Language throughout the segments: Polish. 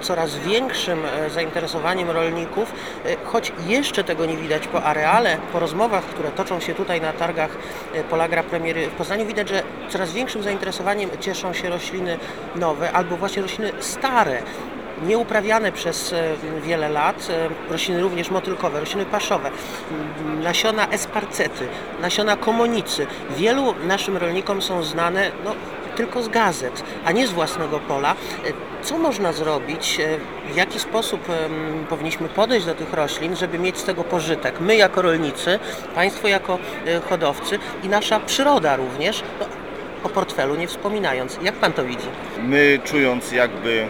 coraz większym e, zainteresowaniem rolników, e, choć jeszcze tego nie widać po areale, po rozmowach, które toczą się tutaj na targach e, Polagra Premiery w Poznaniu, widać, że coraz większym zainteresowaniem cieszą się rośliny nowe albo właśnie rośliny stare, nieuprawiane przez wiele lat, rośliny również motylkowe, rośliny paszowe, nasiona esparcety, nasiona komonicy. Wielu naszym rolnikom są znane no, tylko z gazet, a nie z własnego pola. E, Co można zrobić, e, w jaki sposób powinniśmy podejść do tych roślin, żeby mieć z tego pożytek? My jako rolnicy, Państwo jako e, hodowcy i nasza przyroda również, no, o portfelu nie wspominając. Jak Pan to widzi? My czując jakby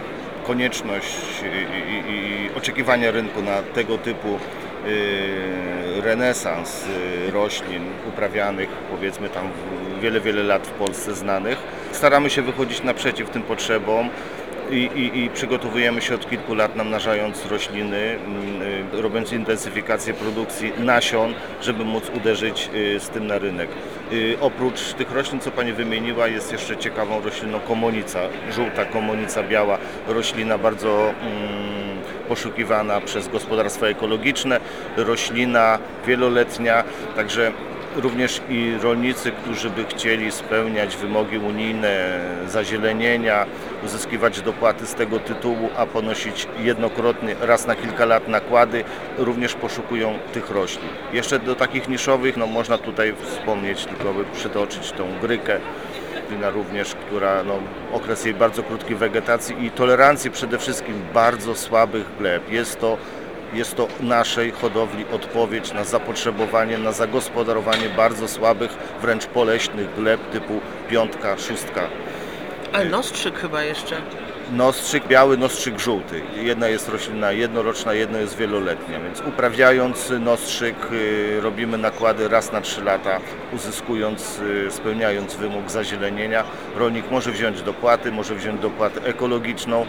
konieczność i, i, i oczekiwania rynku na tego typu renesans roślin uprawianych powiedzmy tam wiele, wiele lat w Polsce znanych, staramy się wychodzić naprzeciw tym potrzebom i, i, i przygotowujemy się od kilku lat namnażając rośliny, mm, y, robiąc intensyfikację produkcji nasion, żeby móc uderzyć y, z tym na rynek. Y, Oprócz tych roślin, co Pani wymieniła, jest jeszcze ciekawą rośliną komonica, żółta komonica biała, roślina bardzo mm, poszukiwana przez gospodarstwa ekologiczne, roślina wieloletnia, także również i rolnicy, którzy by chcieli spełniać wymogi unijne zazielenienia, uzyskiwać dopłaty z tego tytułu, a ponosić jednokrotnie raz na kilka lat nakłady, również poszukują tych roślin. Jeszcze do takich niszowych, no można tutaj wspomnieć, tylko by przytoczyć tą grykę, wina również, która no, okres jej bardzo krótkiej wegetacji i tolerancji przede wszystkim bardzo słabych gleb. Jest to jest to naszej hodowli odpowiedź na zapotrzebowanie, na zagospodarowanie bardzo słabych, wręcz poleśnych gleb typu piątka, szóstka. Ale nostrzyk chyba jeszcze. Nostrzyk biały, nostrzyk żółty. Jedna jest roślina jednoroczna, jedna jest wieloletnia, więc uprawiając nostrzyk y, robimy nakłady raz na 3 lata, uzyskując, y, spełniając wymóg zazielenienia. Rolnik może wziąć dopłaty, może wziąć dopłatę ekologiczną,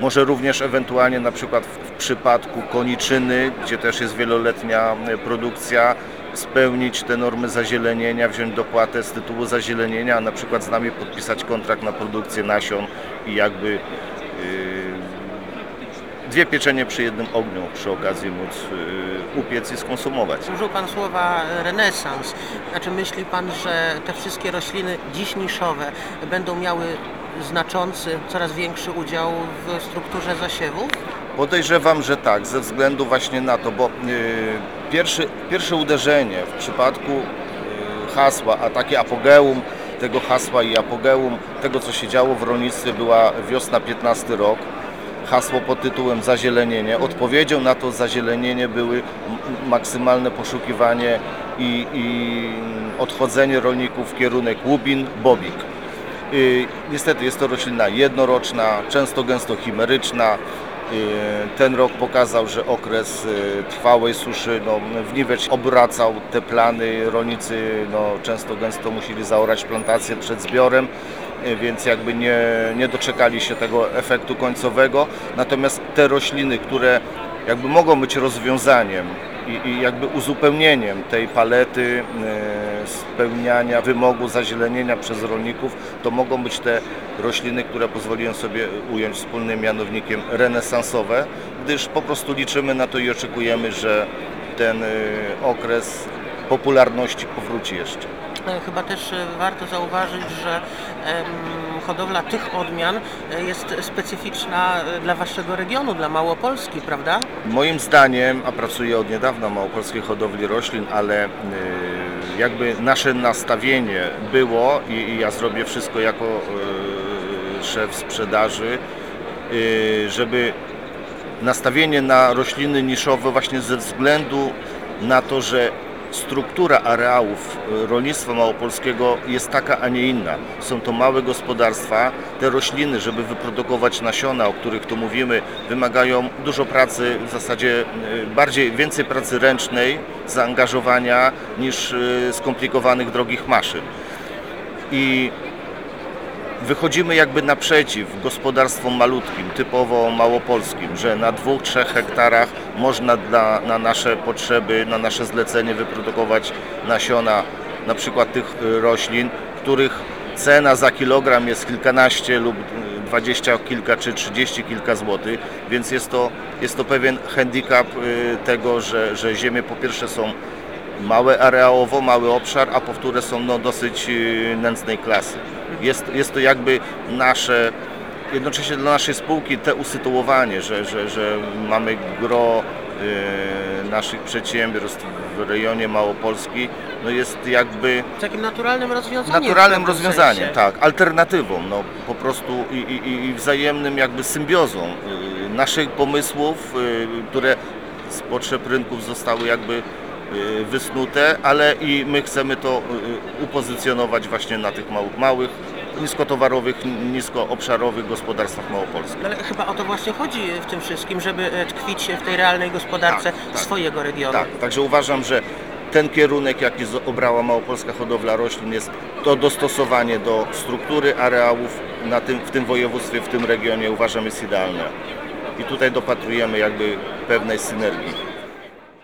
może również ewentualnie na przykład w, przypadku koniczyny, gdzie też jest wieloletnia y, produkcja, spełnić te normy zazielenienia, wziąć dopłatę z tytułu zazielenienia, a na przykład z nami podpisać kontrakt na produkcję nasion i jakby yy, dwie pieczenie przy jednym ogniu przy okazji móc yy, upiec i skonsumować. Użył Pan słowa renesans. Znaczy myśli Pan, że te wszystkie rośliny dziś niszowe będą miały znaczący, coraz większy udział w strukturze zasiewów? Podejrzewam, że tak, ze względu właśnie na to, bo yy, pierwszy, pierwsze uderzenie w przypadku yy, hasła, a takie apogeum tego hasła i apogeum tego, co się działo w rolnictwie była wiosna 15 rok. Hasło pod tytułem zazielenienie. Odpowiedzią na to zazielenienie były maksymalne poszukiwanie i, i odchodzenie rolników w kierunek łubin, bobik. Y, Niestety jest to roślina jednoroczna, często gęsto chimeryczna. Y, Ten rok pokazał, że okres y, trwałej suszy, no, wniwecz obracał te plany. Rolnicy no, często gęsto musieli zaorać plantację przed zbiorem, więc jakby nie, nie doczekali się tego efektu końcowego. Natomiast te rośliny, które jakby mogą być rozwiązaniem i, i jakby uzupełnieniem tej palety spełniania wymogu zazielenienia przez rolników, to mogą być te rośliny, które pozwoliłem sobie ująć wspólnym mianownikiem renesansowe, gdyż po prostu liczymy na to i oczekujemy, że ten e, okres popularności powróci jeszcze. E, Chyba też e, warto zauważyć, że hodowla tych odmian e, jest specyficzna dla Waszego regionu, dla Małopolski, prawda? Moim zdaniem, a pracuję od niedawna w Małopolskiej Hodowli Roślin, ale y, jakby nasze nastawienie było i, i ja zrobię wszystko jako y, szef sprzedaży, y, żeby nastawienie na rośliny niszowe właśnie ze względu na to, że struktura areałów y, rolnictwa małopolskiego jest taka, a nie inna. Są to małe gospodarstwa. Te rośliny, żeby wyprodukować nasiona, o których tu mówimy, wymagają dużo pracy, w zasadzie y, bardziej, więcej pracy ręcznej, zaangażowania niż y, skomplikowanych, drogich maszyn. I wychodzimy jakby naprzeciw gospodarstwom malutkim, typowo małopolskim, że na dwóch, trzech hektarach można dla, na nasze potrzeby, na nasze zlecenie wyprodukować nasiona na przykład tych y, roślin, których cena za kilogram jest kilkanaście lub y, dwadzieścia kilka czy trzydzieści kilka złotych, więc jest to, jest to pewien handicap y, tego, że, że ziemie po pierwsze są małe areałowo, mały obszar, a powtóre są no, dosyć nędznej klasy. Jest, jest to jakby nasze, jednocześnie dla naszej spółki te usytuowanie, że, że, że mamy gro y, naszych przedsiębiorstw w rejonie Małopolski, no jest jakby Takim naturalnym rozwiązaniem. w naturalnym pewnym rozwiązaniem, sensie. tak, alternatywą, no po prostu i, i, i wzajemnym jakby symbiozą y, naszych pomysłów, y, które z potrzeb rynków zostały jakby y, wysnute, ale i my chcemy to y, upozycjonować właśnie na tych małych, małych niskotowarowych, niskoobszarowych gospodarstwach małopolskich. Ale chyba o to właśnie chodzi w tym wszystkim, żeby e, tkwić w tej realnej gospodarce Tak, tak. swojego regionu. Tak, także uważam, że ten kierunek, jaki obrała Małopolska Hodowla Roślin jest to dostosowanie do struktury areałów na tym, w tym województwie, w tym regionie uważam jest idealne. I tutaj dopatrujemy jakby pewnej synergii.